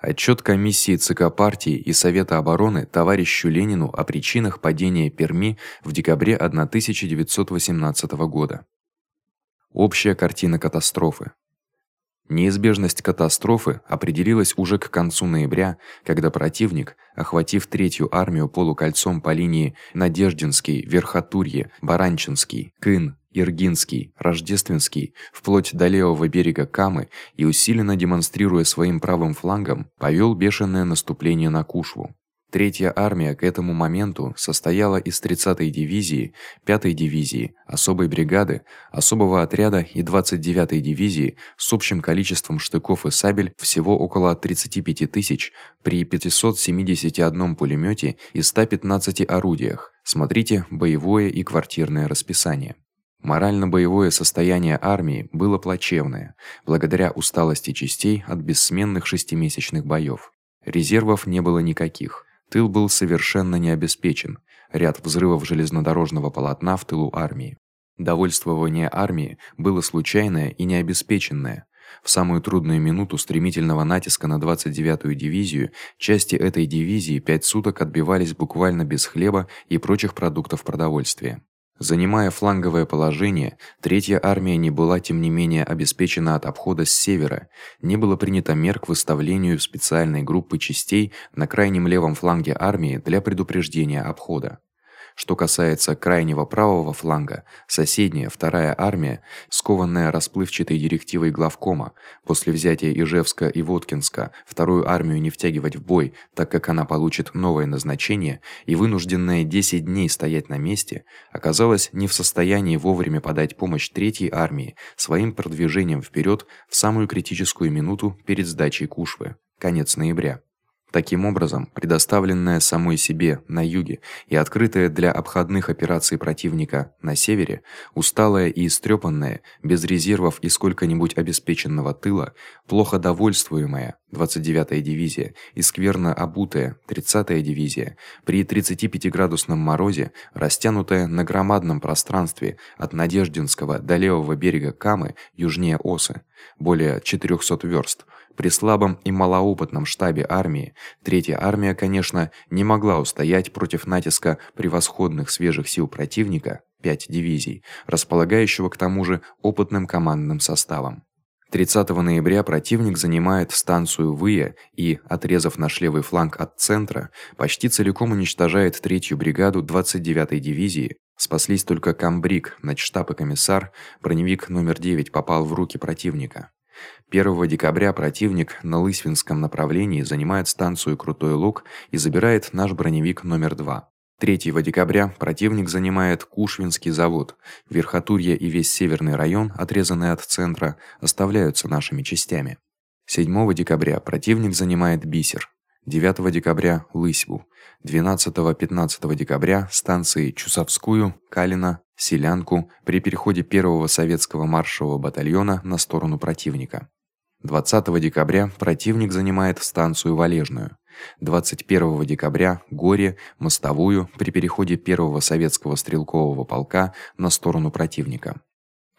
Отчёт комиссии ЦК партии и Совета обороны товарищу Ленину о причинах падения Перми в декабре 1918 года. Общая картина катастрофы. Неизбежность катастрофы определилась уже к концу ноября, когда противник, охватив третью армию полукольцом по линии Надеждинский, Верхотурье, Баранчинский, Кын, Иргинский, Рождественский, вплоть до левого берега Камы и усиленно демонстрируя своим правым флангом, повёл бешеное наступление на Кушву. Третья армия к этому моменту состояла из 30-й дивизии, 5-й дивизии, особой бригады, особого отряда и 29-й дивизии с общим количеством штыков и сабель всего около 35 тысяч при 571 пулемёте и 115 орудиях. Смотрите боевое и квартирное расписание. Морально-боевое состояние армии было плачевное, благодаря усталости частей от бессменных шестимесячных боёв. Резервов не было никаких. Тыл был совершенно не обеспечен. Ряд взрывов железнодорожного полотна в тылу армии. Довольствование армии было случайное и необеспеченное. В самую трудную минуту стремительного натиска на 29-ю дивизию части этой дивизии 5 суток отбивались буквально без хлеба и прочих продуктов продовольствия. Занимая фланговое положение, третья армия не была тем не менее обеспечена от обхода с севера. Не было принято мер к выставлению специальной группы частей на крайнем левом фланге армии для предупреждения обхода. Что касается крайнего правого фланга, соседняя вторая армия, скованная расплывчатой директивой главкома, после взятия Ижевска и Воткинска, вторую армию не втягивать в бой, так как она получит новое назначение, и вынужденная 10 дней стоять на месте, оказалась не в состоянии вовремя подать помощь третьей армии своим продвижением вперед в самую критическую минуту перед сдачей Кушвы. Конец ноября. Таким образом, предоставленная самой себе на юге и открытая для обходных операций противника на севере, усталая и истрёпанная, без резервов и сколько-нибудь обеспеченного тыла, плохо довольствуемая 29-я дивизия и скверно обутая 30-я дивизия при 35-градусном морозе, растянутая на громадном пространстве от Надеждинского до левого берега Камы южнее Осы, более 400 вёрст, при слабом и малоопытном штабе армии третья армия, конечно, не могла устоять против натиска превосходных свежих сил противника, 5 дивизий, располагающего к тому же опытным командным составом. 30 ноября противник занимает станцию Выя и, отрезав наш левый фланг от центра, почти целиком уничтожает третью бригаду 29-й дивизии. Спаслись только Камбрик, начштаб и комиссар, броневик номер 9 попал в руки противника. 1 декабря противник на Лысвинском направлении занимает станцию Крутой Луг и забирает наш броневик номер 2. 3 декабря противник занимает Кушвинский завод. Верхотурье и весь северный район, отрезанный от центра, оставляются нашими частями. 7 декабря противник занимает Бисер. 9 декабря Лысьву. 12-15 декабря станции Чусовскую, Калина, Селянку при переходе первого советского маршевого батальона на сторону противника. 20 декабря противник занимает станцию Валежную. 21 декабря Горе, Мостовую при переходе первого советского стрелкового полка на сторону противника.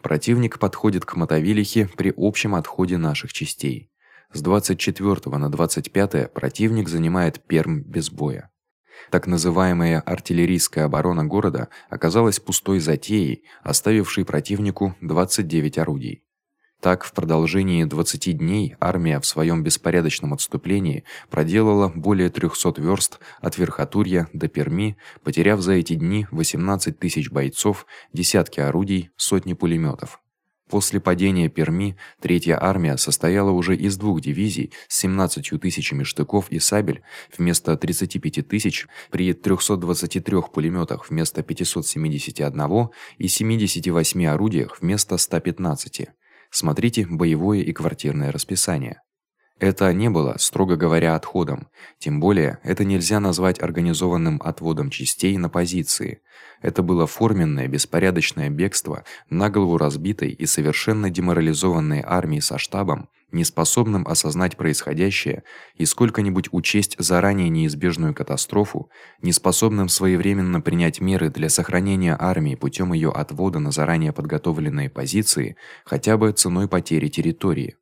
Противник подходит к Мотовилихе при общем отходе наших частей. С 24 на 25 противник занимает Пермь без боя. Так называемая артиллерийская оборона города оказалась пустой затеей, оставившей противнику 29 орудий. Так в продолжении 20 дней армия в своём беспорядочном отступлении проделала более 300 вёрст от Верхотурья до Перми, потеряв за эти дни 18 тысяч бойцов, десятки орудий, сотни пулемётов. После падения Перми третья армия состояла уже из двух дивизий с 17 тысячами штыков и сабель вместо 35 тысяч при 323 пулемётах вместо 571 и 78 орудиях вместо 115. Смотрите боевое и квартирное расписание. Это не было, строго говоря, отходом. Тем более, это нельзя назвать организованным отводом частей на позиции. Это было форменное беспорядочное бегство на голову разбитой и совершенно деморализованной армии со штабом, неспособным осознать происходящее и сколько-нибудь учесть заранее неизбежную катастрофу, неспособным своевременно принять меры для сохранения армии путём её отвода на заранее подготовленные позиции, хотя бы ценой потери территории.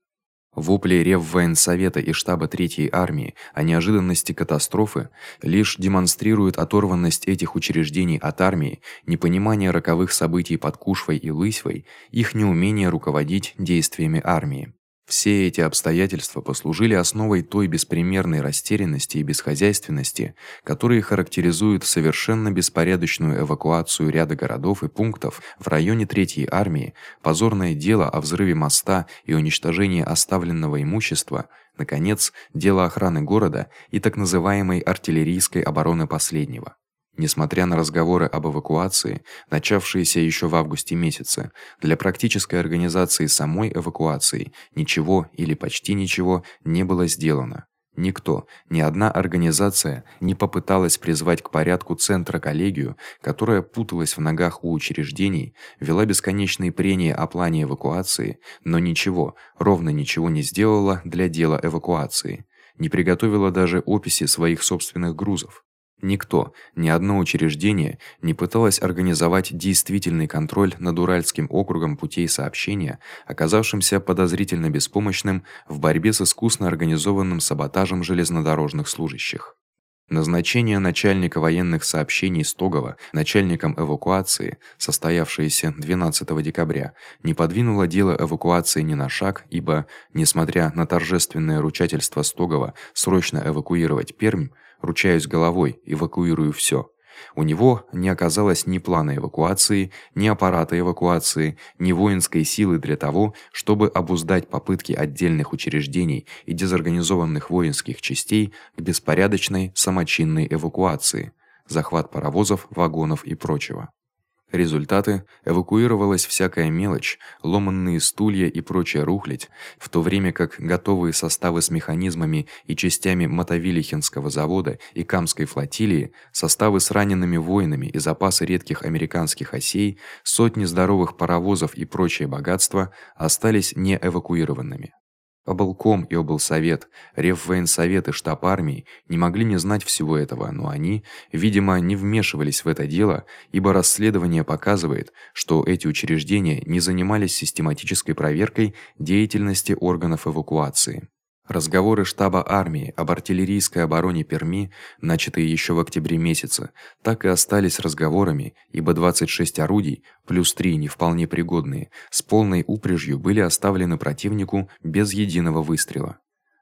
Вопли Реввоенсовета и штаба Третьей армии о неожиданности катастрофы лишь демонстрируют оторванность этих учреждений от армии, непонимание роковых событий под Кушвой и Лысьвой, их неумение руководить действиями армии. Все эти обстоятельства послужили основой той беспримерной растерянности и бесхозяйственности, которые характеризуют совершенно беспорядочную эвакуацию ряда городов и пунктов в районе Третьей армии, позорное дело о взрыве моста и уничтожении оставленного имущества, наконец, дело охраны города и так называемой артиллерийской обороны последнего. Несмотря на разговоры об эвакуации, начавшиеся ещё в августе месяце, для практической организации самой эвакуации ничего или почти ничего не было сделано. Никто, ни одна организация не попыталась призвать к порядку центра коллегию, которая путалась в ногах у учреждений, вела бесконечные прения о плане эвакуации, но ничего, ровно ничего не сделала для дела эвакуации. Не приготовила даже описи своих собственных грузов. Никто, ни одно учреждение не пыталось организовать действительный контроль над Уральским округом путей сообщения, оказавшимся подозрительно беспомощным в борьбе с искусно организованным саботажем железнодорожных служащих. Назначение начальника военных сообщений Стогова начальником эвакуации, состоявшееся 12 декабря, не подвинуло дело эвакуации ни на шаг, ибо, несмотря на торжественное ручательство Стогова срочно эвакуировать Пермь, ручаюсь головой, эвакуирую всё. У него не оказалось ни плана эвакуации, ни аппарата эвакуации, ни воинской силы для того, чтобы обуздать попытки отдельных учреждений и дезорганизованных воинских частей к беспорядочной самочинной эвакуации, захват паровозов, вагонов и прочего. Результаты эвакуировалась всякая мелочь, ломанные стулья и прочая рухлядь, в то время как готовые составы с механизмами и частями Мотовилихинского завода и Камской флотилии, составы с ранеными воинами и запасы редких американских осей, сотни здоровых паровозов и прочее богатство остались не эвакуированными. Облком и облсовет, Реввоенсовет и штаб армии не могли не знать всего этого, но они, видимо, не вмешивались в это дело, ибо расследование показывает, что эти учреждения не занимались систематической проверкой деятельности органов эвакуации. Разговоры штаба армии об артиллерийской обороне Перми, начатые ещё в октябре месяце, так и остались разговорами, ибо 26 орудий плюс 3 не вполне пригодные с полной упряжью были оставлены противнику без единого выстрела.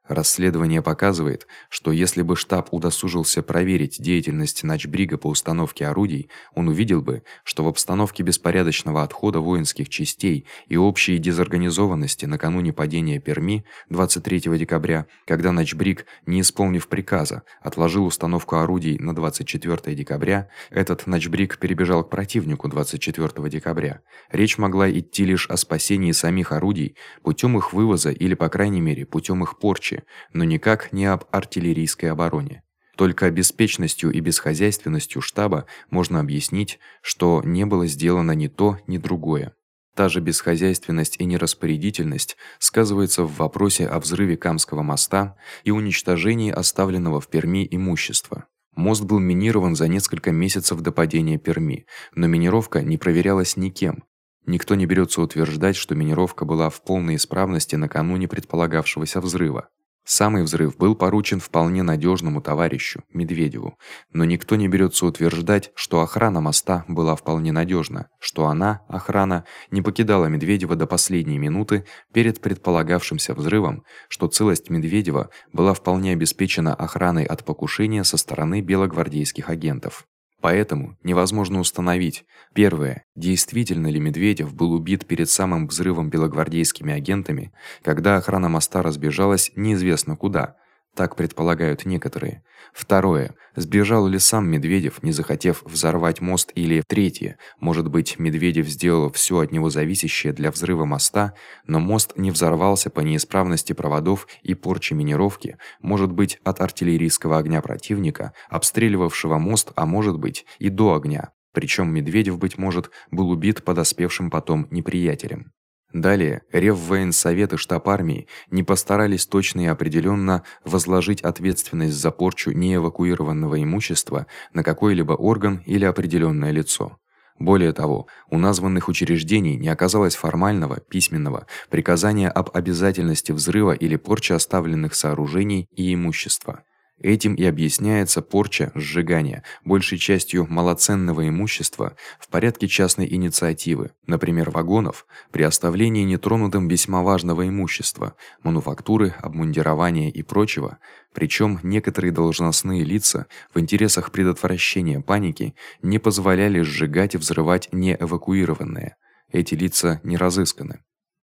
Расследование показывает, что если бы штаб удосужился проверить деятельность Начбрига по установке орудий, он увидел бы, что в обстановке беспорядочного отхода воинских частей и общей дезорганизованности накануне падения Перми 23 декабря, когда Начбриг, не исполнив приказа, отложил установку орудий на 24 декабря, этот Начбриг перебежал к противнику 24 декабря. Речь могла идти лишь о спасении самих орудий путём их вывоза или по крайней мере путём их порчи но никак не об артиллерийской обороне. Только беспечностью и бесхозяйственностью штаба можно объяснить, что не было сделано ни то, ни другое. Та же бесхозяйственность и нераспорядительность сказывается в вопросе о взрыве Камского моста и уничтожении оставленного в Перми имущества. Мост был минирован за несколько месяцев до падения Перми, но минировка не проверялась никем, Никто не берётся утверждать, что минировка была в полной исправности накануне предполагавшегося взрыва. Самый взрыв был поручен вполне надежному товарищу Медведеву, но никто не берется утверждать, что охрана моста была вполне надежна, что она, охрана, не покидала Медведева до последней минуты перед предполагавшимся взрывом, что целость Медведева была вполне обеспечена охраной от покушения со стороны белогвардейских агентов. Поэтому невозможно установить: первое, действительно ли Медведев был убит перед самым взрывом белогвардейскими агентами, когда охрана моста разбежалась неизвестно куда, так предполагают некоторые. Второе. Сбежал ли сам Медведев, не захотев взорвать мост или третье. Может быть, Медведев сделал всё от него зависящее для взрыва моста, но мост не взорвался по неисправности проводов и порче минировки, может быть, от артиллерийского огня противника, обстреливавшего мост, а может быть, и до огня. Причём Медведев быть может был убит подоспевшим потом неприятелем. Далее, Реввоенсовет и штаб армии не постарались точно и определённо возложить ответственность за порчу неэвакуированного имущества на какой-либо орган или определённое лицо. Более того, у названных учреждений не оказалось формального письменного приказания об обязательности взрыва или порчи оставленных сооружений и имущества. Этим и объясняется порча, сжигание большей частью малоценного имущества в порядке частной инициативы, например, вагонов, при оставлении нетронутым весьма важного имущества, мануфактуры, обмундирования и прочего. Причём некоторые должностные лица в интересах предотвращения паники не позволяли сжигать и взрывать не эвакуированные. Эти лица не разысканы.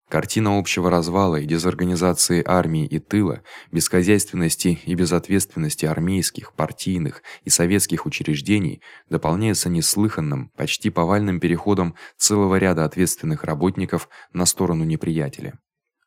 Картина общего развала и дезорганизации армии и тыла, бесхозяйственности и безответственности армейских, партийных и советских учреждений дополняется неслыханным, почти повальным переходом целого ряда ответственных работников на сторону неприятеля.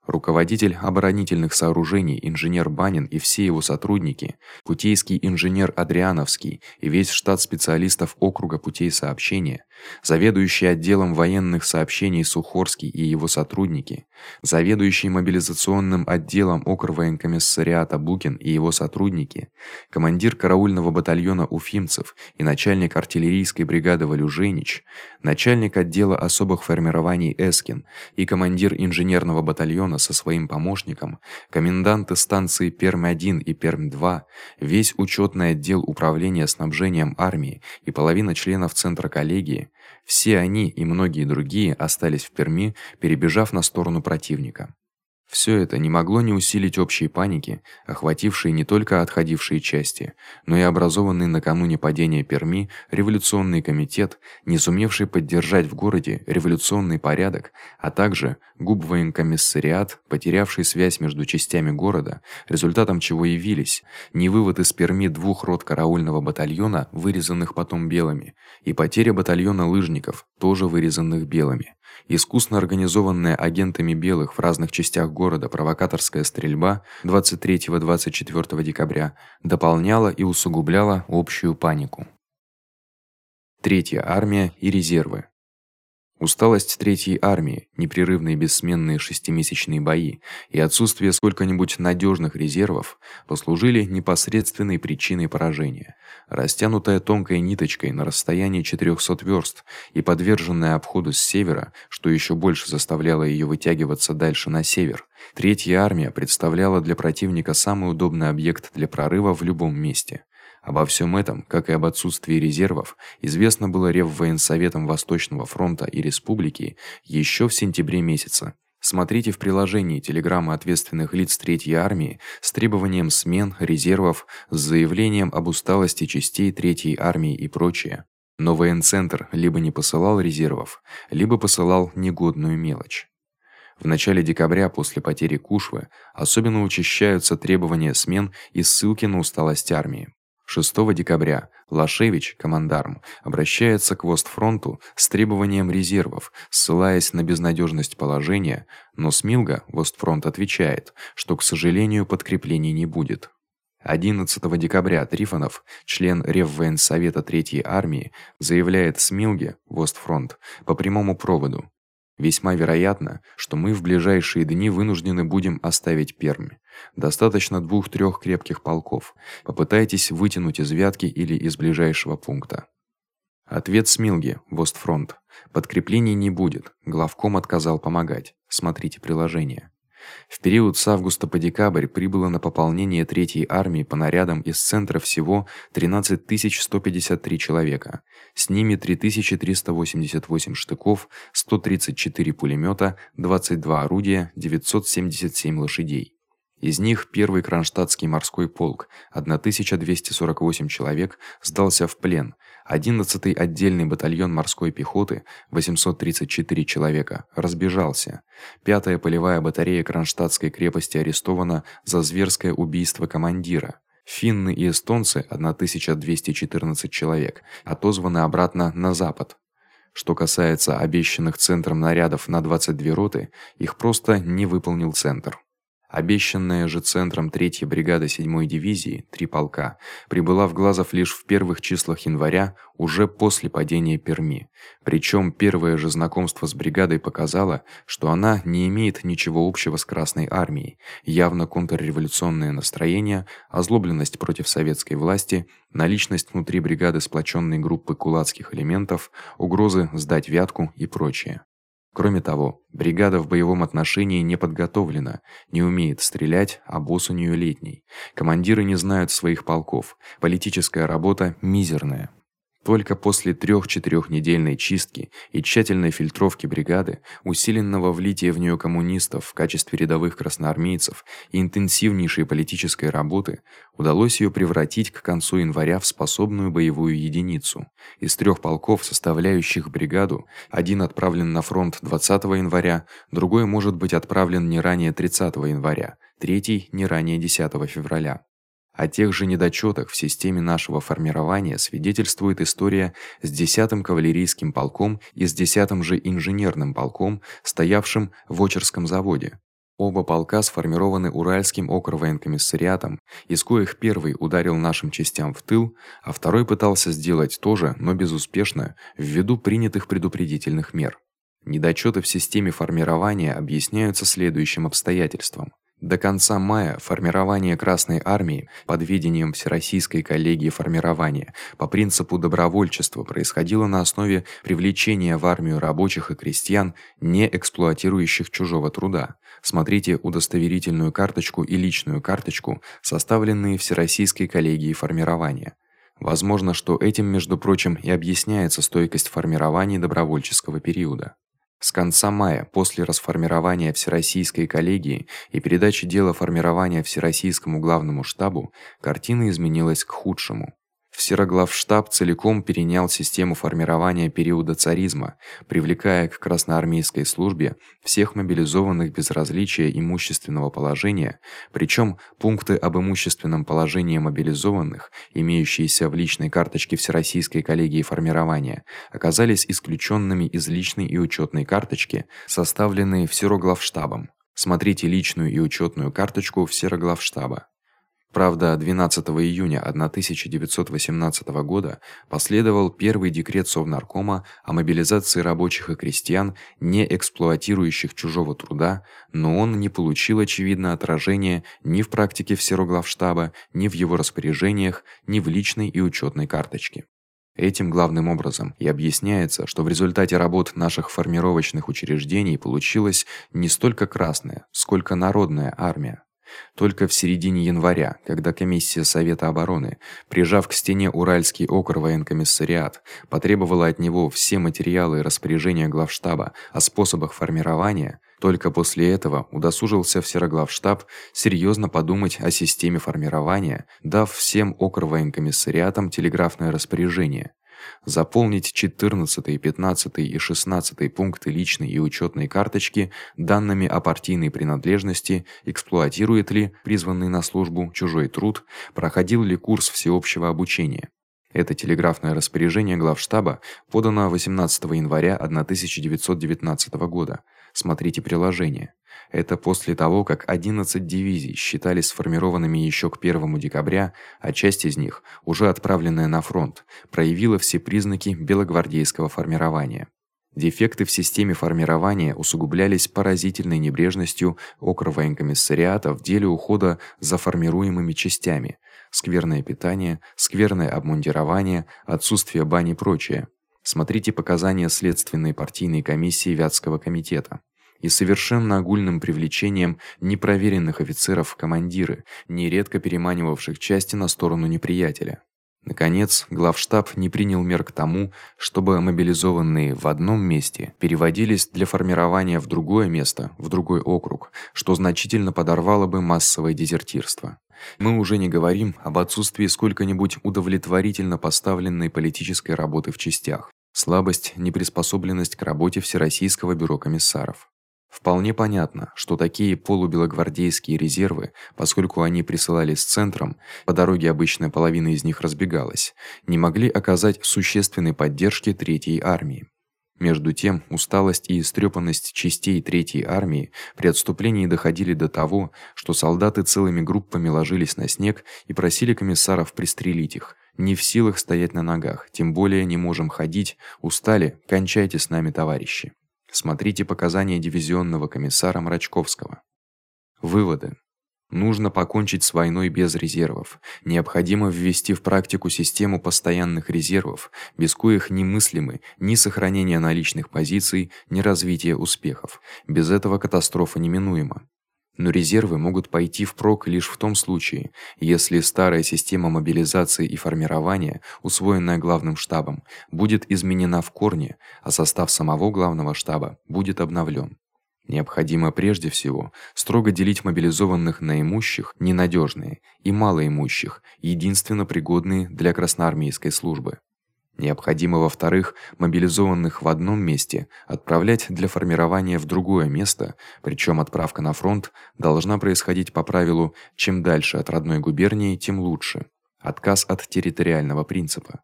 Руководитель оборонительных сооружений инженер Банин и все его сотрудники, путейский инженер Адриановский и весь штат специалистов округа путей сообщения, заведующий отделом военных сообщений Сухорский и его сотрудники, заведующий мобилизационным отделом окрвоенкомиссариата Букин и его сотрудники, командир караульного батальона уфимцев и начальник артиллерийской бригады Валюженич, начальник отдела особых формирований Эскин и командир инженерного батальона со своим помощником, коменданты станции Пермь-1 и Пермь-2, весь учётный отдел управления снабжением армии и половина членов центра коллегии, все они и многие другие остались в Перми, перебежав на сторону противника. Всё это не могло не усилить общей паники, охватившей не только отходившие части, но и образованный накануне падения Перми революционный комитет, не сумевший поддержать в городе революционный порядок, а также губвоенкомиссариат, потерявший связь между частями города, результатом чего явились не вывод из Перми двух рот караульного батальона, вырезанных потом белыми, и потеря батальона лыжников, тоже вырезанных белыми. Искусно организованная агентами белых в разных частях города провокаторская стрельба 23-24 декабря дополняла и усугубляла общую панику. Третья армия и резервы. Усталость третьей армии, непрерывные бессменные шестимесячные бои и отсутствие сколько-нибудь надёжных резервов послужили непосредственной причиной поражения. Растянутая тонкой ниточкой на расстоянии 400 вёрст и подверженная обходу с севера, что ещё больше заставляло её вытягиваться дальше на север, третья армия представляла для противника самый удобный объект для прорыва в любом месте. Обо всем этом, как и об отсутствии резервов, известно было Реввоенсоветом Восточного фронта и республики еще в сентябре месяце. Смотрите в приложении телеграммы ответственных лиц Третьей армии с требованием смен резервов, с заявлением об усталости частей Третьей армии и прочее. Но военцентр либо не посылал резервов, либо посылал негодную мелочь. В начале декабря после потери Кушвы особенно учащаются требования смен и ссылки на усталость армии. 6 декабря Лашевич, командарм, обращается к Востфронту с требованием резервов, ссылаясь на безнадёжность положения, но Смилга Востфронт отвечает, что, к сожалению, подкреплений не будет. 11 декабря Трифонов, член Реввоенсовета Третьей армии, заявляет Смилге Востфронт по прямому проводу: Весьма вероятно, что мы в ближайшие дни вынуждены будем оставить Пермь. Достаточно двух-трёх крепких полков. Попытайтесь вытянуть из Вятки или из ближайшего пункта. Ответ Смилги, Востфронт. Подкреплений не будет. Главком отказал помогать. Смотрите приложение. В период с августа по декабрь прибыло на пополнение третьей армии по нарядам из центра всего 13153 человека. С ними 3388 штыков, 134 пулемёта, 22 орудия, 977 лошадей. Из них первый Кронштадтский морской полк, 1248 человек, сдался в плен. 11-й отдельный батальон морской пехоты, 834 человека, разбежался. 5-я полевая батарея Кронштадтской крепости арестована за зверское убийство командира. Финны и эстонцы, 1214 человек, отозваны обратно на запад. Что касается обещанных центром нарядов на 22 роты, их просто не выполнил центр. Обещанная же центром 3-й бригады 7-й дивизии, три полка, прибыла в Глазов лишь в первых числах января, уже после падения Перми. Причём первое же знакомство с бригадой показало, что она не имеет ничего общего с Красной армией. Явно контрреволюционное настроение, озлобленность против советской власти, наличность внутри бригады сплочённой группы кулацких элементов, угрозы сдать Вятку и прочее. Кроме того, бригада в боевом отношении не подготовлена, не умеет стрелять, а босс у неё летний. Командиры не знают своих полков. Политическая работа мизерная. Только после трёх-четырёхнедельной чистки и тщательной фильтровки бригады, усиленного влития в неё коммунистов в качестве рядовых красноармейцев и интенсивнейшей политической работы, удалось её превратить к концу января в способную боевую единицу. Из трёх полков, составляющих бригаду, один отправлен на фронт 20 января, другой может быть отправлен не ранее 30 января, третий не ранее 10 февраля. О тех же недочётах в системе нашего формирования свидетельствует история с 10-м кавалерийским полком и с 10-м же инженерным полком, стоявшим в Очерском заводе. Оба полка сформированы Уральским окрвоенкомиссариатом, из коих первый ударил нашим частям в тыл, а второй пытался сделать то же, но безуспешно, ввиду принятых предупредительных мер. Недочёты в системе формирования объясняются следующим обстоятельством: до конца мая формирование Красной армии под ведением Всероссийской коллегии формирования по принципу добровольчества происходило на основе привлечения в армию рабочих и крестьян, не эксплуатирующих чужого труда. Смотрите удостоверительную карточку и личную карточку, составленные Всероссийской коллегией формирования. Возможно, что этим, между прочим, и объясняется стойкость формирования добровольческого периода. С конца мая, после расформирования Всероссийской коллегии и передачи дела формирования Всероссийскому главному штабу, картина изменилась к худшему. Всероглавштаб целиком перенял систему формирования периода царизма, привлекая к красноармейской службе всех мобилизованных без различия имущественного положения, причём пункты об имущественном положении мобилизованных, имеющиеся в личной карточке Всероссийской коллегии формирования, оказались исключёнными из личной и учётной карточки, составленной Всероглавштабом. Смотрите личную и учётную карточку Всероглавштаба. Правда, 12 июня 1918 года последовал первый декрет Совнаркома о мобилизации рабочих и крестьян, не эксплуатирующих чужого труда, но он не получил очевидно отражения ни в практике Всероглавштаба, ни в его распоряжениях, ни в личной и учётной карточке. Этим главным образом и объясняется, что в результате работ наших формировочных учреждений получилась не столько красная, сколько народная армия. Только в середине января, когда комиссия Совета обороны, прижав к стене Уральский окрвоенкомиссариат, потребовала от него все материалы и распоряжения главштаба о способах формирования, только после этого удосужился Всероглавштаб серьёзно подумать о системе формирования, дав всем окрвоенкомиссариатам телеграфное распоряжение заполнить 14, 15 и 16 пункты личной и учётной карточки данными о партийной принадлежности, эксплуатирует ли призванный на службу чужой труд, проходил ли курс всеобщего обучения. Это телеграфное распоряжение главштаба подано 18 января 1919 года. Смотрите приложение. Это после того, как 11 дивизий считались сформированными ещё к 1 декабря, а часть из них, уже отправленная на фронт, проявила все признаки белогвардейского формирования. Дефекты в системе формирования усугублялись поразительной небрежностью окрвоенкомиссариата в деле ухода за формируемыми частями: скверное питание, скверное обмундирование, отсутствие бани и прочее. Смотрите показания следственной партийной комиссии Вятского комитета и совершенно огульным привлечением непроверенных офицеров в командиры, нередко переманивавших части на сторону неприятеля. Наконец, главштаб не принял мер к тому, чтобы мобилизованные в одном месте переводились для формирования в другое место, в другой округ, что значительно подорвало бы массовое дезертирство. Мы уже не говорим об отсутствии сколько-нибудь удовлетворительно поставленной политической работы в частях, слабость, неприспособленность к работе всероссийского бюро комиссаров. Вполне понятно, что такие полубелогвардейские резервы, поскольку они присылались центром, по дороге обычно половина из них разбегалась, не могли оказать существенной поддержки третьей армии. Между тем, усталость и истрёпанность частей третьей армии при отступлении доходили до того, что солдаты целыми группами ложились на снег и просили комиссаров пристрелить их. Не в силах стоять на ногах, тем более не можем ходить, устали, кончайте с нами, товарищи. Смотрите показания дивизионного комиссара Мрачковского. Выводы. Нужно покончить с войной без резервов. Необходимо ввести в практику систему постоянных резервов, без коих немыслимы ни сохранение наличных позиций, ни развитие успехов. Без этого катастрофа неминуема. Но резервы могут пойти впрок лишь в том случае, если старая система мобилизации и формирования, усвоенная главным штабом, будет изменена в корне, а состав самого главного штаба будет обновлен. Необходимо прежде всего строго делить мобилизованных на имущих, ненадежные, и малоимущих, единственно пригодные для красноармейской службы. Необходимо, во-вторых, мобилизованных в одном месте отправлять для формирования в другое место, причем отправка на фронт должна происходить по правилу: чем дальше от родной губернии, тем лучше. Отказ от территориального принципа.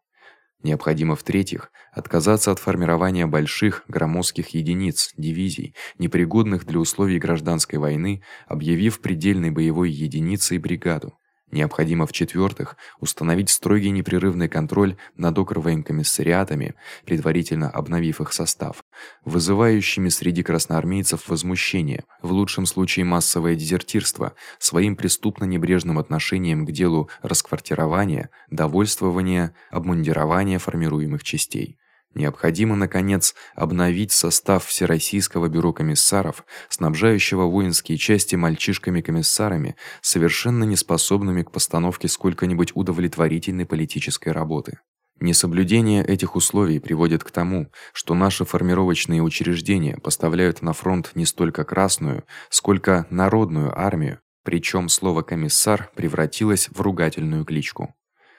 Необходимо в-третьих отказаться от формирования больших громоздких единиц, дивизий, непригодных для условий гражданской войны, объявив предельной боевой единицей бригаду. Необходимо в-четвертых установить строгий непрерывный контроль над окрвоенкомиссариатами, предварительно обновив их состав, вызывающими среди красноармейцев возмущение, в лучшем случае массовое дезертирство, своим преступно небрежным отношением к делу расквартирования, довольствования, обмундирования формируемых частей. Необходимо наконец обновить состав Всероссийского бюро комиссаров, снабжающего воинские части мальчишками-комиссарами, совершенно неспособными к постановке сколько-нибудь удовлетворительной политической работы. Несоблюдение этих условий приводит к тому, что наши формировочные учреждения поставляют на фронт не столько красную, сколько народную армию, причём слово комиссар превратилось в ругательную кличку.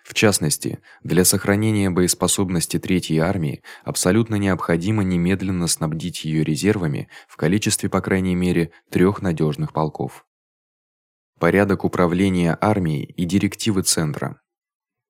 В частности, для сохранения боеспособности третьей армии абсолютно необходимо немедленно снабдить её резервами в количестве по крайней мере трёх надёжных полков. Порядок управления армией и директивы центра.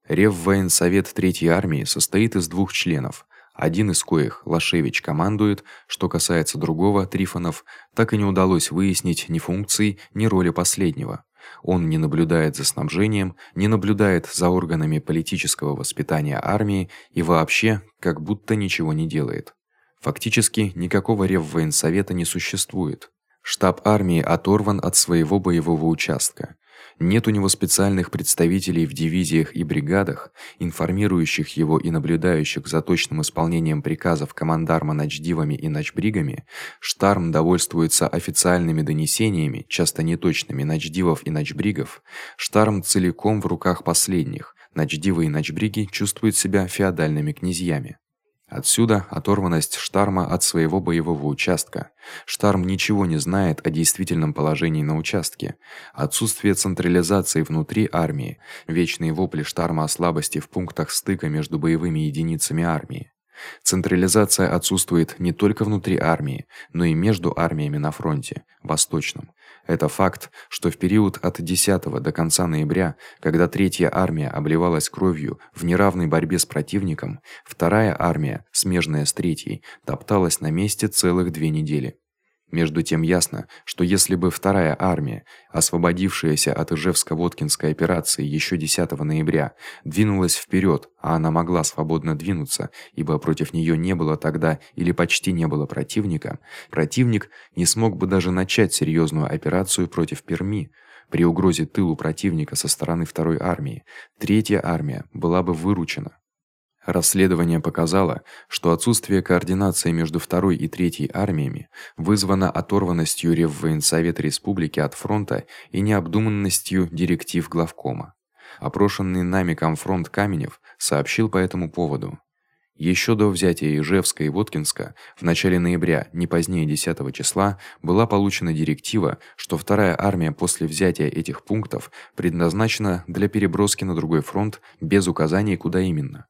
Реввоенсовет третьей армии состоит из двух членов, один из коих Лашевич командует, что касается другого Трифонов, так и не удалось выяснить ни функций, ни роли последнего. Он не наблюдает за снабжением, не наблюдает за органами политического воспитания армии и вообще, как будто ничего не делает. Фактически никакого реввоенсовета не существует. Штаб армии оторван от своего боевого участка. Нет у него специальных представителей в дивизиях и бригадах, информирующих его и наблюдающих за точным исполнением приказов командарма начдивами и начбригами. Штарм довольствуется официальными донесениями, часто неточными начдивов и начбригов. Штарм целиком в руках последних. Начдивы и начбриги чувствуют себя феодальными князьями. Отсюда оторванность Штарма от своего боевого участка. Штарм ничего не знает о действительном положении на участке. Отсутствие централизации внутри армии, вечные вопли Штарма о слабости в пунктах стыка между боевыми единицами армии. Централизация отсутствует не только внутри армии, но и между армиями на фронте, восточном. Это факт, что в период от 10 до конца ноября, когда третья армия обливалась кровью в неравной борьбе с противником, вторая армия, смежная с третьей, топталась на месте целых две недели. Между тем ясно, что если бы вторая армия, освободившаяся от Ижевско-Воткинской операции ещё 10 ноября, двинулась вперёд, а она могла свободно двинуться, ибо против неё не было тогда или почти не было противника, противник не смог бы даже начать серьёзную операцию против Перми. При угрозе тылу противника со стороны второй армии третья армия была бы выручена. Расследование показало, что отсутствие координации между второй и третьей армиями вызвано оторванностью Реввоенсовета Республики от фронта и необдуманностью директив главкома. Опрошенный нами комфронт Каменев сообщил по этому поводу: Ещё до взятия Ижевска и Воткинска в начале ноября, не позднее 10 числа, была получена директива, что вторая армия после взятия этих пунктов предназначена для переброски на другой фронт без указаний куда именно.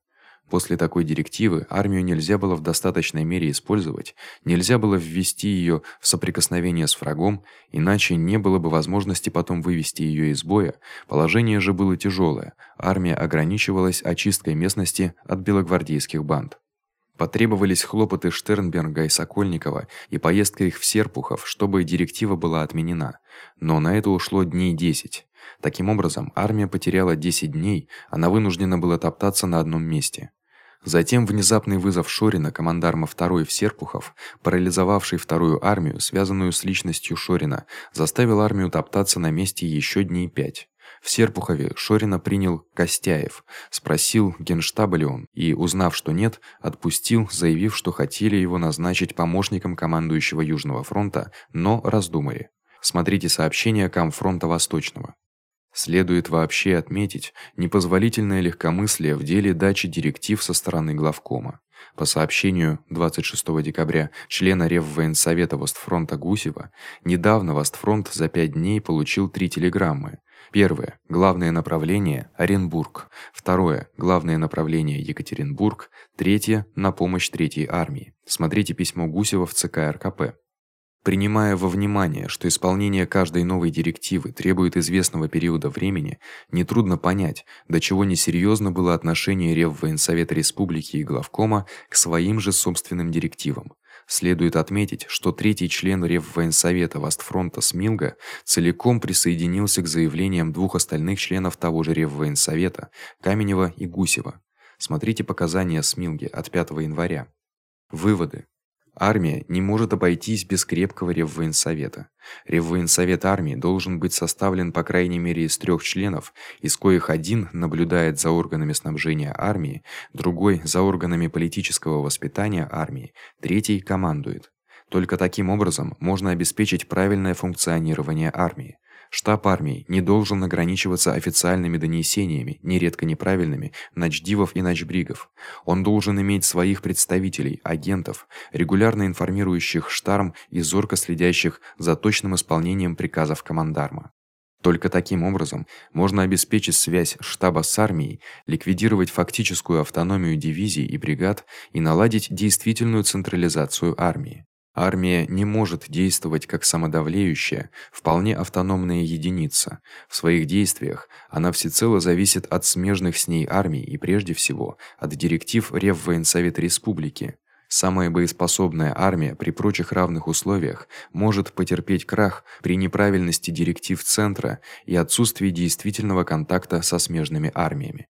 После такой директивы армию нельзя было в достаточной мере использовать, нельзя было ввести её в соприкосновение с врагом, иначе не было бы возможности потом вывести её из боя. Положение же было тяжёлое. Армия ограничивалась очисткой местности от белогвардейских банд. Потребовались хлопоты Штернберга и Сокольникова и поездка их в Серпухов, чтобы директива была отменена. Но на это ушло дней 10. Таким образом, армия потеряла 10 дней, она вынуждена была топтаться на одном месте. Затем внезапный вызов Шорина, командарма второй в Серпухов, парализовавший вторую армию, связанную с личностью Шорина, заставил армию топтаться на месте ещё дней пять. В Серпухове Шорина принял Костяев, спросил генштаба ли он и, узнав, что нет, отпустил, заявив, что хотели его назначить помощником командующего Южного фронта, но раздумали. Смотрите сообщение Комфронта Восточного. Следует вообще отметить непозволительное легкомыслие в деле дачи директив со стороны главкома. По сообщению 26 декабря члена Реввоенсовета Востфронта Гусева, недавно Востфронт за 5 дней получил три телеграммы. Первое главное направление Оренбург. Второе главное направление Екатеринбург. Третье на помощь третьей армии. Смотрите письмо Гусева в ЦК РКП. Принимая во внимание, что исполнение каждой новой директивы требует известного периода времени, не трудно понять, до чего несерьёзно было отношение Реввоенсовета Республики и главкома к своим же собственным директивам. Следует отметить, что третий член Реввоенсовета Востфронта Смилга целиком присоединился к заявлениям двух остальных членов того же Реввоенсовета Каменева и Гусева. Смотрите показания Смилги от 5 января. Выводы Армия не может обойтись без крепкого реввоенсовета. Реввоенсовет армии должен быть составлен по крайней мере из трёх членов, из коих один наблюдает за органами снабжения армии, другой за органами политического воспитания армии, третий командует. Только таким образом можно обеспечить правильное функционирование армии. Штаб армии не должен ограничиваться официальными донесениями, нередко неправильными, начдивов и начбригов. Он должен иметь своих представителей, агентов, регулярно информирующих штарм и зорко следящих за точным исполнением приказов командарма. Только таким образом можно обеспечить связь штаба с армией, ликвидировать фактическую автономию дивизий и бригад и наладить действительную централизацию армии. Армия не может действовать как самодавлеющая, вполне автономная единица. В своих действиях она всецело зависит от смежных с ней армий и прежде всего от директив Реввоенсовета Республики. Самая боеспособная армия при прочих равных условиях может потерпеть крах при неправильности директив центра и отсутствии действительного контакта со смежными армиями.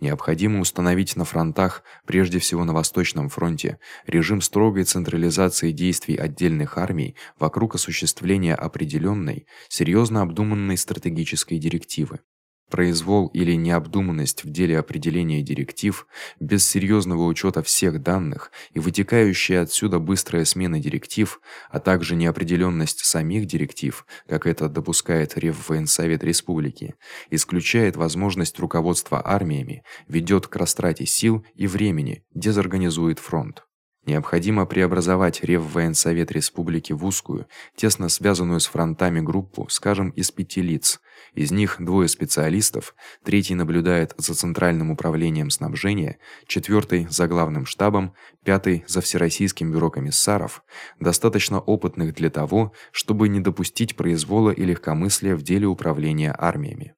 Необходимо установить на фронтах, прежде всего на Восточном фронте, режим строгой централизации действий отдельных армий вокруг осуществления определённой, серьёзно обдуманной стратегической директивы. Произвол или необдуманность в деле определения директив без серьёзного учёта всех данных и вытекающая отсюда быстрая смена директив, а также неопределённость самих директив, как это допускает Реввоенсовет Республики, исключает возможность руководства армиями, ведёт к растрате сил и времени, дезорганизует фронт. Необходимо преобразовать Реввоенсовет Республики в узкую, тесно связанную с фронтами группу, скажем, из пяти лиц. Из них двое специалистов, третий наблюдает за центральным управлением снабжения, четвёртый за главным штабом, пятый за всероссийским бюро комиссаров, достаточно опытных для того, чтобы не допустить произвола и легкомыслия в деле управления армиями.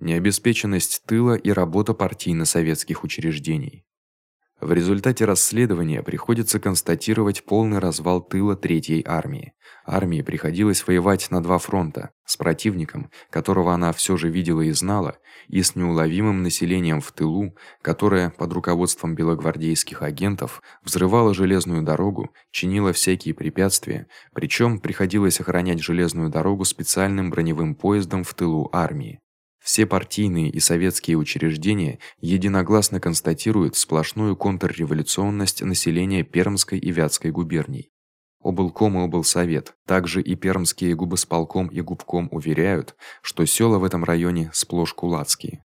Необеспеченность тыла и работа партийно-советских учреждений. В результате расследования приходится констатировать полный развал тыла третьей армии. Армии приходилось воевать на два фронта: с противником, которого она всё же видела и знала, и с неуловимым населением в тылу, которое под руководством белогвардейских агентов взрывало железную дорогу, чинило всякие препятствия, причём приходилось охранять железную дорогу специальным броневым поездом в тылу армии. Все партийные и советские учреждения единогласно констатируют сплошную контрреволюционность населения Пермской и Вятской губерний. Облком и облсовет, также и пермские губосполком и губком уверяют, что села в этом районе сплошь кулацкие.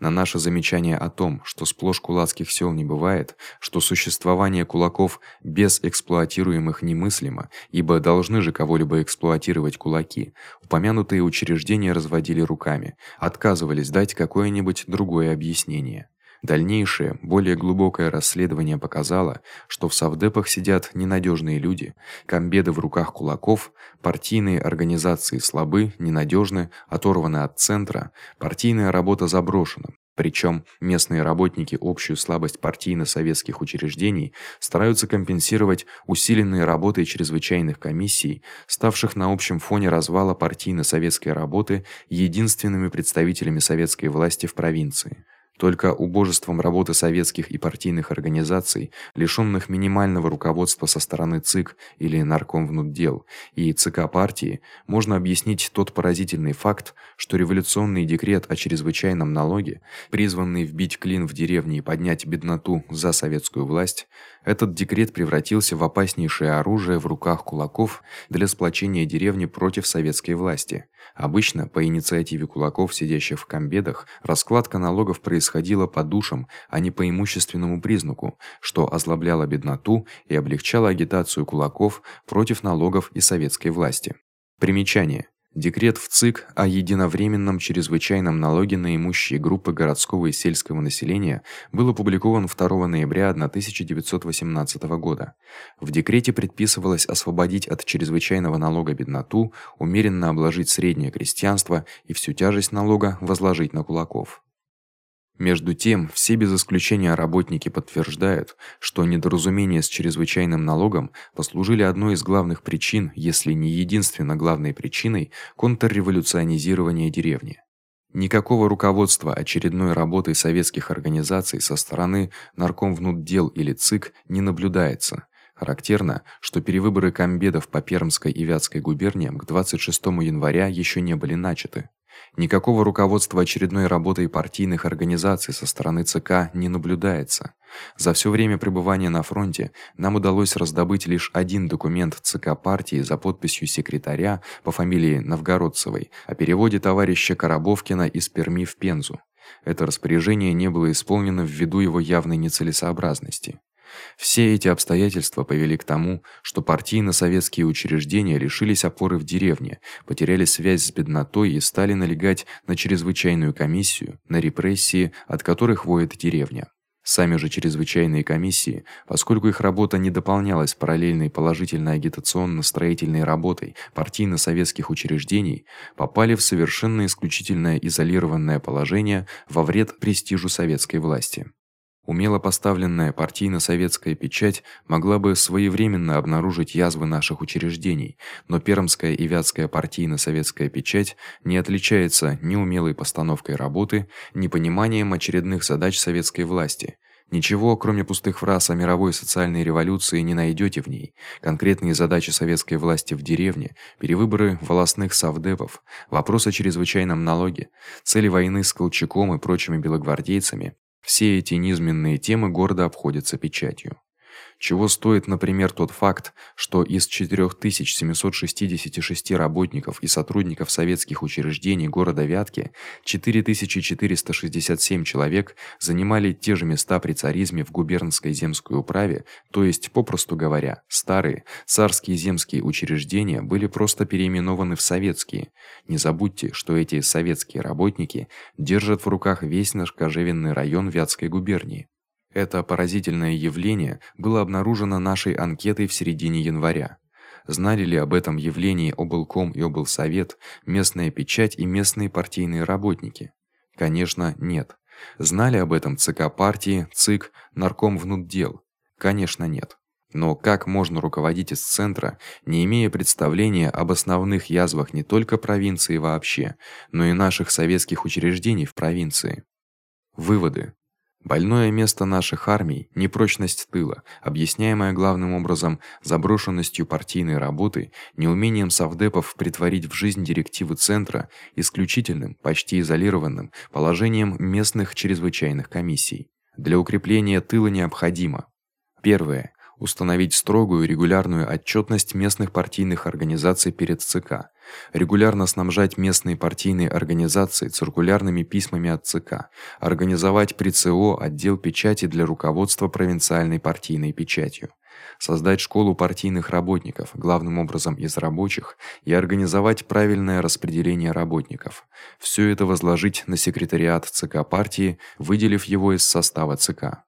На наше замечание о том, что сплошь кулацких сел не бывает, что существование кулаков без эксплуатируемых немыслимо, ибо должны же кого-либо эксплуатировать кулаки. Упомянутые учреждения разводили руками, отказывались дать какое-нибудь другое объяснение. Дальнейшее, более глубокое расследование показало, что в совдепах сидят ненадёжные люди, комбеды в руках кулаков, партийные организации слабы, ненадёжны, оторваны от центра, партийная работа заброшена. Причём местные работники общую слабость партийно-советских учреждений стараются компенсировать усиленной работой чрезвычайных комиссий, ставших на общем фоне развала партийно-советской работы единственными представителями советской власти в провинции. Только убожеством работы советских и партийных организаций, лишённых минимального руководства со стороны ЦИК или Наркомвнутдел и ЦК партии, можно объяснить тот поразительный факт, что революционный декрет о чрезвычайном налоге, призванный вбить клин в деревни и поднять бедноту за советскую власть, этот декрет превратился в опаснейшее оружие в руках кулаков для сплочения деревни против советской власти. Обычно по инициативе кулаков, сидящих в комбедах, раскладка налогов происходила по душам, а не по имущественному признаку, что озлобляло бедноту и облегчало агитацию кулаков против налогов и советской власти. Примечание: Декрет в ЦИК о единовременном чрезвычайном налоге на имущие группы городского и сельского населения был опубликован 2 ноября 1918 года. В декрете предписывалось освободить от чрезвычайного налога бедноту, умеренно обложить среднее крестьянство и всю тяжесть налога возложить на кулаков. Между тем, все без исключения работники подтверждают, что недоразумения с чрезвычайным налогом послужили одной из главных причин, если не единственно главной причиной контрреволюционизирования деревни. Никакого руководства очередной работой советских организаций со стороны Наркомвнутдел или ЦИК не наблюдается. Характерно, что перевыборы комбедов по Пермской и Вятской губерниям к 26 января ещё не были начаты. Никакого руководства очередной работой партийных организаций со стороны ЦК не наблюдается. За всё время пребывания на фронте нам удалось раздобыть лишь один документ ЦК партии за подписью секретаря по фамилии Новгородцевой о переводе товарища Коробовкина из Перми в Пензу. Это распоряжение не было исполнено ввиду его явной нецелесообразности. Все эти обстоятельства повели к тому, что партийно-советские учреждения лишились опоры в деревне, потеряли связь с беднотой и стали налегать на чрезвычайную комиссию, на репрессии, от которых воет деревня. Сами же чрезвычайные комиссии, поскольку их работа не дополнялась параллельной положительной агитационно-строительной работой партийно-советских учреждений, попали в совершенно исключительное изолированное положение во вред престижу советской власти. Умело поставленная партийно-советская печать могла бы своевременно обнаружить язвы наших учреждений, но пермская и вятская партийно-советская печать не отличается ни умелой постановкой работы, ни пониманием очередных задач советской власти. Ничего, кроме пустых фраз о мировой социальной революции, не найдёте в ней. Конкретные задачи советской власти в деревне, перевыборы волостных совдепов, вопрос о чрезвычайном налоге, цели войны с Колчаком и прочими белогвардейцами все эти низменные темы гордо обходятся печатью. Чего стоит, например, тот факт, что из 4766 работников и сотрудников советских учреждений города Вятки 4467 человек занимали те же места при царизме в губернской земской управе, то есть, попросту говоря, старые царские земские учреждения были просто переименованы в советские. Не забудьте, что эти советские работники держат в руках весь наш кожевенный район Вятской губернии. Это поразительное явление было обнаружено нашей анкетой в середине января. Знали ли об этом явлении облком и облсовет, местная печать и местные партийные работники? Конечно, нет. Знали об этом ЦК партии, ЦИК, нарком внутдел? Конечно, нет. Но как можно руководить из центра, не имея представления об основных язвах не только провинции вообще, но и наших советских учреждений в провинции? Выводы Больное место наших армий непрочность тыла, объясняемая главным образом заброшенностью партийной работы, неумением совдепов претворить в жизнь директивы центра, исключительным, почти изолированным положением местных чрезвычайных комиссий. Для укрепления тыла необходимо: первое установить строгую регулярную отчетность местных партийных организаций перед ЦК, регулярно снабжать местные партийные организации циркулярными письмами от ЦК, организовать при ЦО отдел печати для руководства провинциальной партийной печатью, создать школу партийных работников, главным образом из рабочих, и организовать правильное распределение работников. Всё это возложить на секретариат ЦК партии, выделив его из состава ЦК.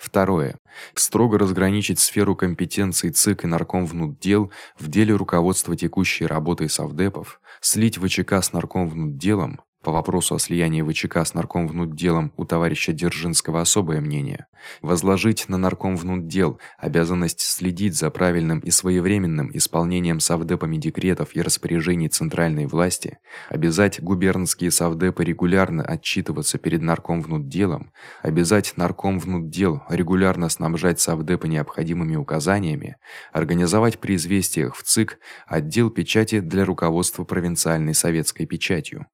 Второе. Строго разграничить сферу компетенций ЦИК и наркомвнутдел в деле руководства текущей работой совдепов, слить ВЧК с наркомвнутделом, По вопросу о слиянии ВЧК с наркомвнутделом у товарища Держинского особое мнение. Возложить на наркомвнутдел обязанность следить за правильным и своевременным исполнением совдепами декретов и распоряжений центральной власти, обязать губернские совдепы регулярно отчитываться перед наркомвнутделом, обязать наркомвнутдел регулярно снабжать совдепы необходимыми указаниями, организовать при известиях в ЦИК отдел печати для руководства провинциальной советской печатью.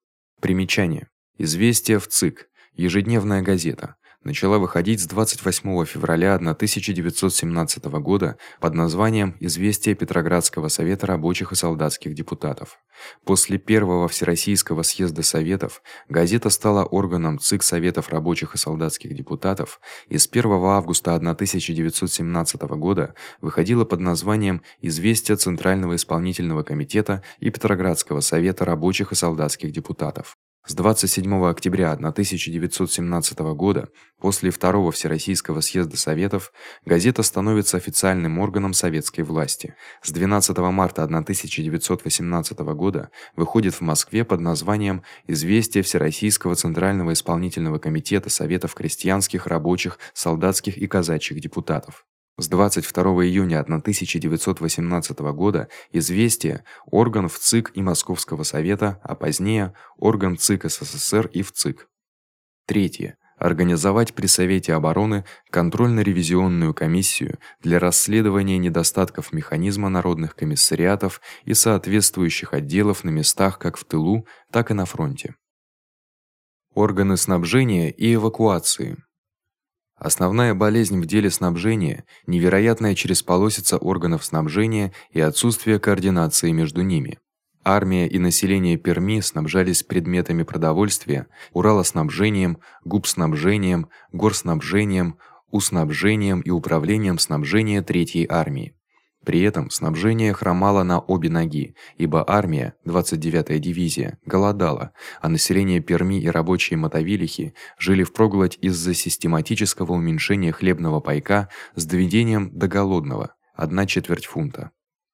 Примечание. Известия в ЦИК. Ежедневная газета. Начала выходить с 28 февраля 1917 года под названием Известия Петроградского совета рабочих и солдатских депутатов. После первого всероссийского съезда советов газета стала органом ЦИК Советов рабочих и солдатских депутатов и с 1 августа 1917 года выходила под названием Известия Центрального исполнительного комитета и Петроградского совета рабочих и солдатских депутатов. С 27 октября 1917 года, после второго Всероссийского съезда советов, газета становится официальным органом советской власти. С 12 марта 1918 года выходит в Москве под названием Известие Всероссийского Центрального исполнительного комитета советов крестьянских, рабочих, солдатских и казачьих депутатов. С 22 июня 1918 года известие в ЦИК и Московского совета, а позднее орган ЦИК СССР и в ЦИК. Третье организовать при Совете обороны контрольно-ревизионную комиссию для расследования недостатков механизма народных комиссариатов и соответствующих отделов на местах как в тылу, так и на фронте. Органы снабжения и эвакуации. Основная болезнь в деле снабжения невероятная чересполосица органов снабжения и отсутствие координации между ними. Армия и население Перми снабжались предметами продовольствия, Уралоснабжением, Губснабжением, Горснабжением, Уснабжением и управлением снабжения Третьей армии. При этом снабжение хромало на обе ноги, ибо армия, 29-я дивизия, голодала, а население Перми и рабочие Мотовилихи жили впроголодь из-за систематического уменьшения хлебного пайка с доведением до голодного 1 четверть фунта.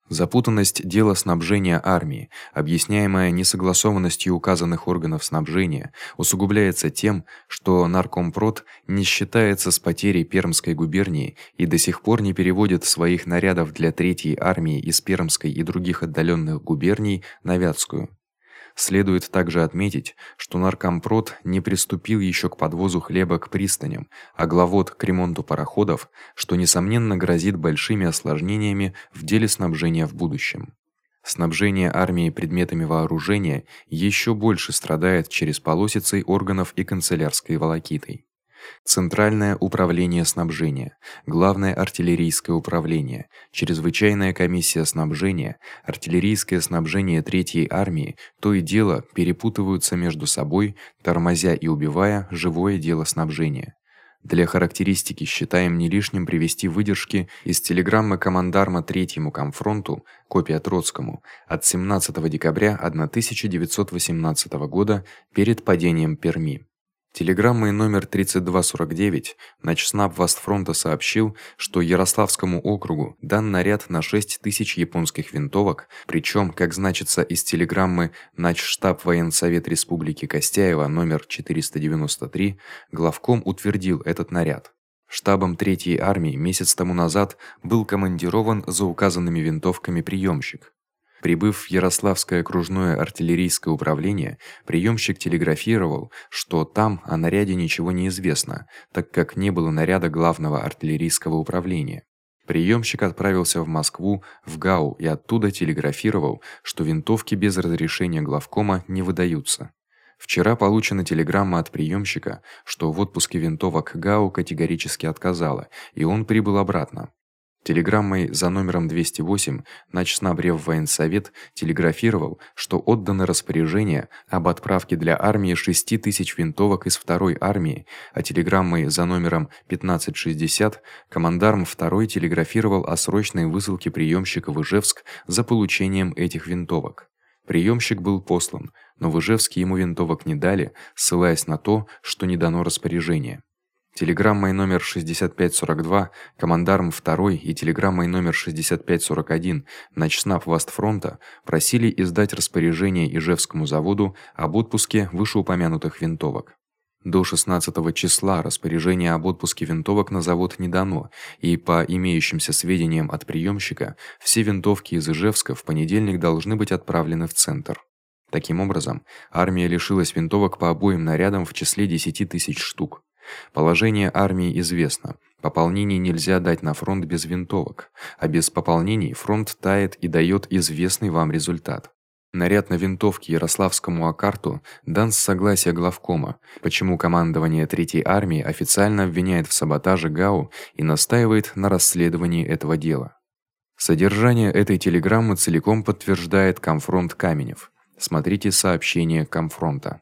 Запутанность дела снабжения армии, объясняемая несогласованностью указанных органов снабжения, усугубляется тем, что Наркомпрод не считается с потерей Пермской губернии и до сих пор не переводит своих нарядов для третьей армии из Пермской и других отдалённых губерний на Вятскую. Следует также отметить, что Наркомпрод не приступил ещё к подвозу хлеба к пристаням, а главод к ремонту пароходов, что несомненно грозит большими осложнениями в деле снабжения в будущем. Снабжение армии предметами вооружения ещё больше страдает через полосицей органов и канцелярской волокитой. Центральное управление снабжения, Главное артиллерийское управление, Чрезвычайная комиссия снабжения, артиллерийское снабжение Третьей армии то и дело перепутываются между собой, тормозя и убивая живое дело снабжения. Для характеристики считаем не лишним привести выдержки из телеграммы командарма Третьему комфронту, копия Троцкому, от 17 декабря 1918 года перед падением Перми. Телеграммой номер 3249 Начснаб Востфронта сообщил, что Ярославскому округу дан наряд на 6 тысяч японских винтовок, причём, как значится из телеграммы Начштаб Военсовет Республики Костяева номер 493, главком утвердил этот наряд. Штабом Третьей армии месяц тому назад был командирован за указанными винтовками приёмщик. Прибыв в Ярославское окружное артиллерийское управление, приёмщик телеграфировал, что там о наряде ничего не известно, так как не было наряда главного артиллерийского управления. Приёмщик отправился в Москву, в ГАУ и оттуда телеграфировал, что винтовки без разрешения главкома не выдаются. Вчера получена телеграмма от приёмщика, что в отпуске винтовок ГАУ категорически отказала, и он прибыл обратно. Телеграммой за номером 208 Начснабрев военсовет телеграфировал, что отдано распоряжение об отправке для армии 6 тысяч винтовок из второй армии, а телеграммой за номером 1560 командарм второй телеграфировал о срочной высылке приёмщика в Ижевск за получением этих винтовок. Приёмщик был послан, но в Ижевске ему винтовок не дали, ссылаясь на то, что не дано распоряжение. Телеграммой номер 6542 командарм 2 и телеграммой номер 6541 начснаб Востфронта просили издать распоряжение Ижевскому заводу об отпуске вышеупомянутых винтовок. До 16 числа распоряжение об отпуске винтовок на завод не дано, и по имеющимся сведениям от приёмщика, все винтовки из Ижевска в понедельник должны быть отправлены в центр. Таким образом, армия лишилась винтовок по обоим нарядам в числе 10 тысяч штук. Положение армии известно. Пополнений нельзя дать на фронт без винтовок, а без пополнений фронт тает и даёт известный вам результат. Наряд на винтовке Ярославскому Акарту дан с согласия главкома, почему командование третьей армии официально обвиняет в саботаже ГАУ и настаивает на расследовании этого дела. Содержание этой телеграммы целиком подтверждает Комфронт Каменев. Смотрите сообщение Комфронта.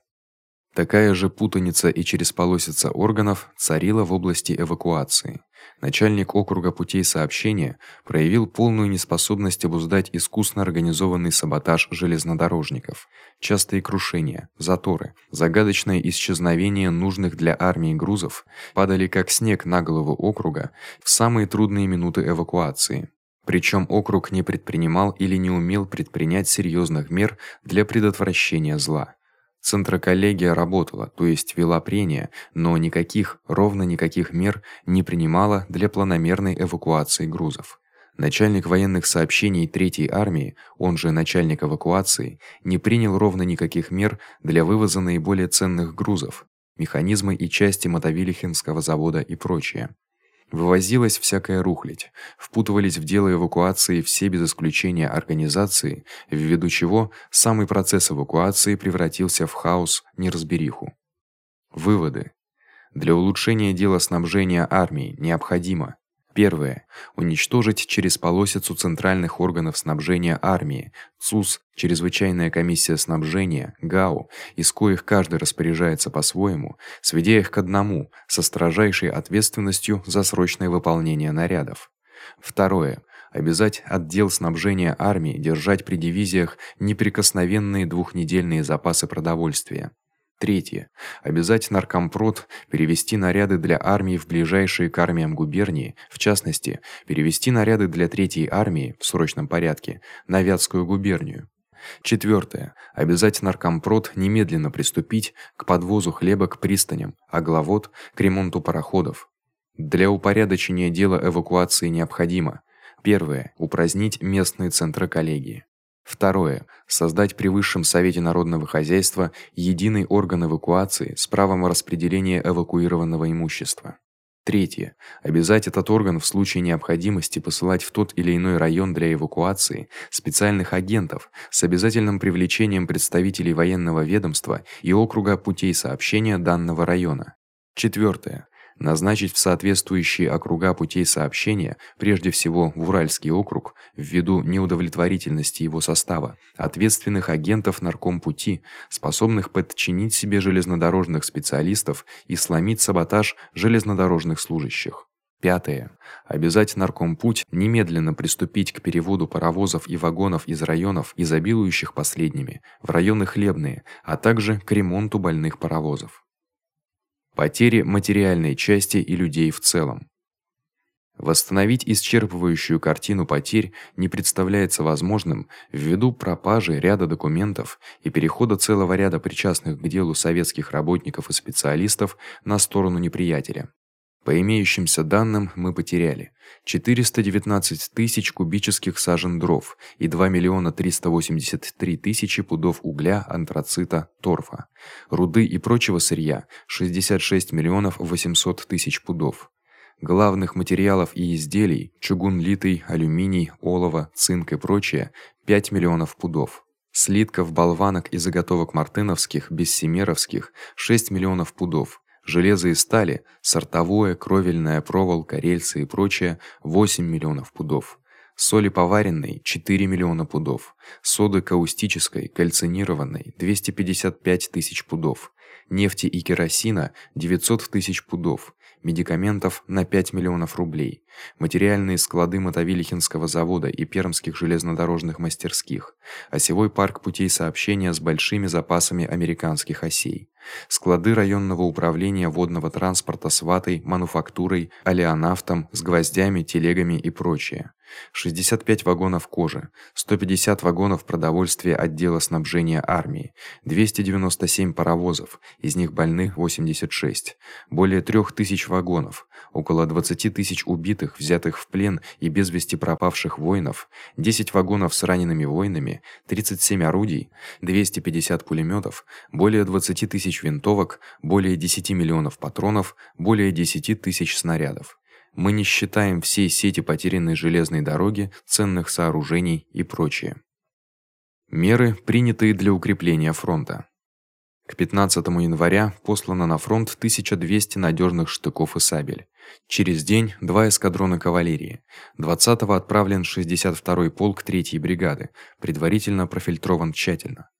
Такая же путаница и чересполосица органов царила в области эвакуации. Начальник округа путей сообщения проявил полную неспособность обуздать искусно организованный саботаж железнодорожников. Частые крушения, заторы, загадочное исчезновение нужных для армии грузов падали как снег на голову округа в самые трудные минуты эвакуации. Причём округ не предпринимал или не умел предпринять серьёзных мер для предотвращения зла. Центроколлегия работала, то есть вела прения, но никаких, ровно никаких мер не принимала для планомерной эвакуации грузов. Начальник военных сообщений третьей армии, он же начальник эвакуации, не принял ровно никаких мер для вывоза наиболее ценных грузов, механизмы и части Мотовилихинского завода и прочее. Вывозилась всякая рухлядь, впутывались в дело эвакуации все без исключения организации, ввиду чего самый процесс эвакуации превратился в хаос, неразбериху. Выводы. Для улучшения дела снабжения армии необходимо Первое уничтожить через полосицу центральных органов снабжения армии, ЦУС, чрезвычайная комиссия снабжения, ГАУ, из коих каждый распоряжается по-своему, сведя их к одному, со строжайшей ответственностью за срочное выполнение нарядов. Второе обязать отдел снабжения армии держать при дивизиях неприкосновенные двухнедельные запасы продовольствия. Третье. Обязать наркомпрод перевести наряды для армии в ближайшие к армиям губернии, в частности, перевести наряды для третьей армии в срочном порядке на Вятскую губернию. Четвёртое. Обязать наркомпрод немедленно приступить к подвозу хлеба к пристаням, а главод к ремонту пароходов. Для упорядочения дела эвакуации необходимо: первое упразднить местные центры коллегии. Второе создать при высшем совете народного хозяйства единый орган эвакуации с правом распределения эвакуированного имущества. Третье обязать этот орган в случае необходимости посылать в тот или иной район для эвакуации специальных агентов с обязательным привлечением представителей военного ведомства и округа путей сообщения данного района. Четвёртое назначить в соответствующие округа путей сообщения, прежде всего в Уральский округ, ввиду неудовлетворительности его состава, ответственных агентов наркомпути, способных подчинить себе железнодорожных специалистов и сломить саботаж железнодорожных служащих. Пятое. Обязать наркомпуть немедленно приступить к переводу паровозов и вагонов из районов, изобилующих последними, в районы хлебные, а также к ремонту больных паровозов. Потери материальной части и людей в целом. Восстановить исчерпывающую картину потерь не представляется возможным ввиду пропажи ряда документов и перехода целого ряда причастных к делу советских работников и специалистов на сторону неприятеля. По имеющимся данным мы потеряли 419 тысяч кубических сажен дров и 2 миллиона 383 тысячи пудов угля, антрацита, торфа, руды и прочего сырья 66 миллионов 800 тысяч пудов. Главных материалов и изделий чугун литый, алюминий, олово, цинк и прочее 5 миллионов пудов. Слитков, болванок и заготовок мартыновских, бессемеровских 6 миллионов пудов железа и стали, сортовое, кровельная проволока, рельсы и прочее 8 миллионов пудов. Соли поваренной 4 миллиона пудов, соды каустической, кальцинированной 255 тысяч пудов, нефти и керосина 900 тысяч пудов, медикаментов на 5 миллионов рублей, материальные склады Мотовилихинского завода и Пермских железнодорожных мастерских, осевой парк путей сообщения с большими запасами американских осей, склады районного управления водного транспорта с ватой, мануфактурой, олеонавтом, с гвоздями, телегами и прочее. 65 вагонов кожи, 150 вагонов продовольствия отдела снабжения армии, 297 паровозов, из них больных 86, более 3000 вагонов, около 20 тысяч убитых, взятых в плен и без вести пропавших воинов, 10 вагонов с ранеными воинами, 37 орудий, 250 пулемётов, более 20 тысяч винтовок, более 10 миллионов патронов, более 10 тысяч снарядов. Мы не считаем всей сети потерянной железной дороги, ценных сооружений и прочее. Меры, принятые для укрепления фронта. К 15 января послано на фронт 1200 надёжных штыков и сабель. Через день два эскадрона кавалерии. 20-го отправлен 62-й полк 3-й бригады, предварительно профильтрован тщательно.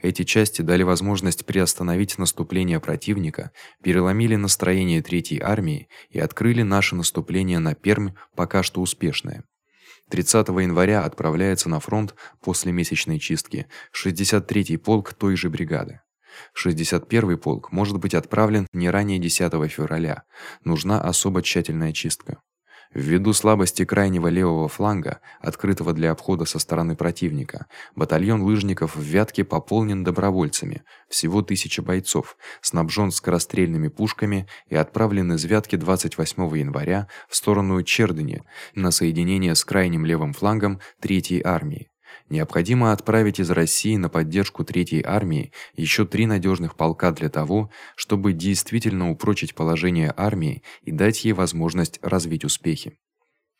Эти части дали возможность приостановить наступление противника, переломили настроение третьей армии и открыли наше наступление на Пермь пока что успешное. 30 января отправляется на фронт после месячной чистки 63-й полк той же бригады. 61-й полк может быть отправлен не ранее 10 февраля. Нужна особо тщательная чистка. Ввиду слабости крайнего левого фланга, открытого для обхода со стороны противника, батальон лыжников в Вятке пополнен добровольцами, всего 1000 бойцов, снабжен скорострельными пушками и отправлен из Вятки 28 января в сторону Чердыни на соединение с крайним левым флангом 3-й армии. Необходимо отправить из России на поддержку третьей армии ещё три надёжных полка для того, чтобы действительно упрочить положение армии и дать ей возможность развить успехи.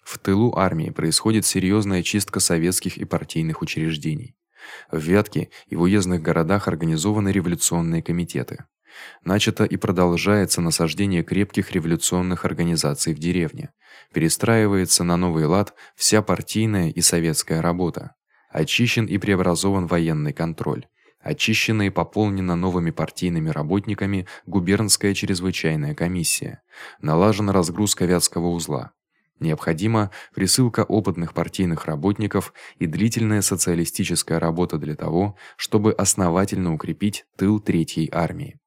В тылу армии происходит серьёзная чистка советских и партийных учреждений. В Вятке и в уездных городах организованы революционные комитеты. Начато и продолжается насаждение крепких революционных организаций в деревне. Перестраивается на новый лад вся партийная и советская работа. Очищен и преобразован военный контроль. Очищена и пополнена новыми партийными работниками губернская чрезвычайная комиссия. Налажена разгрузка Вятского узла. Необходима присылка опытных партийных работников и длительная социалистическая работа для того, чтобы основательно укрепить тыл третьей армии.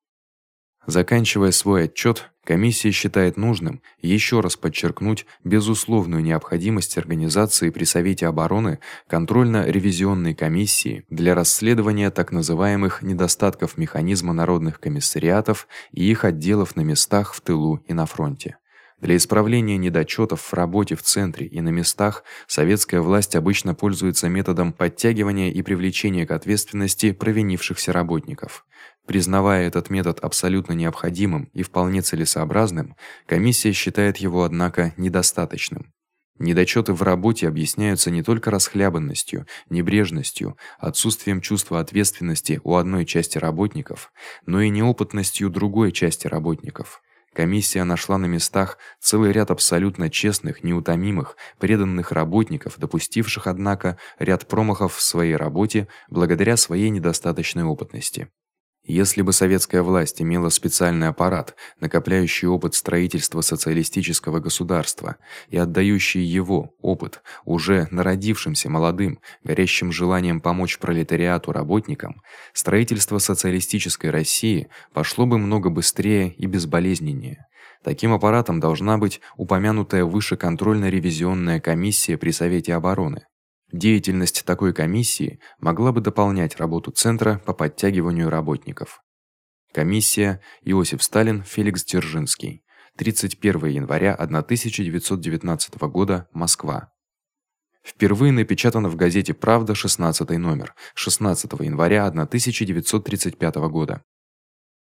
Заканчивая свой отчёт, комиссия считает нужным ещё раз подчеркнуть безусловную необходимость организации при Совете обороны контрольно-ревизионной комиссии для расследования так называемых недостатков механизма народных комиссариатов и их отделов на местах в тылу и на фронте. Для исправления недочётов в работе в центре и на местах советская власть обычно пользуется методом подтягивания и привлечения к ответственности провинившихся работников. Признавая этот метод абсолютно необходимым и вполне целесообразным, комиссия считает его однако недостаточным. Недочёты в работе объясняются не только расхлябанностью, небрежностью, отсутствием чувства ответственности у одной части работников, но и неопытностью другой части работников. Комиссия нашла на местах целый ряд абсолютно честных, неутомимых, преданных работников, допустивших однако ряд промахов в своей работе благодаря своей недостаточной опытности. Если бы советская власть имела специальный аппарат, накопляющий опыт строительства социалистического государства и отдающий его опыт уже народившимся молодым, горящим желанием помочь пролетариату работникам, строительство социалистической России пошло бы много быстрее и безболезненнее. Таким аппаратом должна быть упомянутая выше контрольно-ревизионная комиссия при Совете обороны. Деятельность такой комиссии могла бы дополнять работу центра по подтягиванию работников. Комиссия Иосиф Сталин, Феликс Дзержинский. 31 января 1919 года, Москва. Впервые напечатано в газете Правда 16 номер 16 января 1935 года.